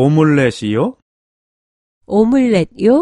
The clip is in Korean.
오믈렛이요? 오믈렛요?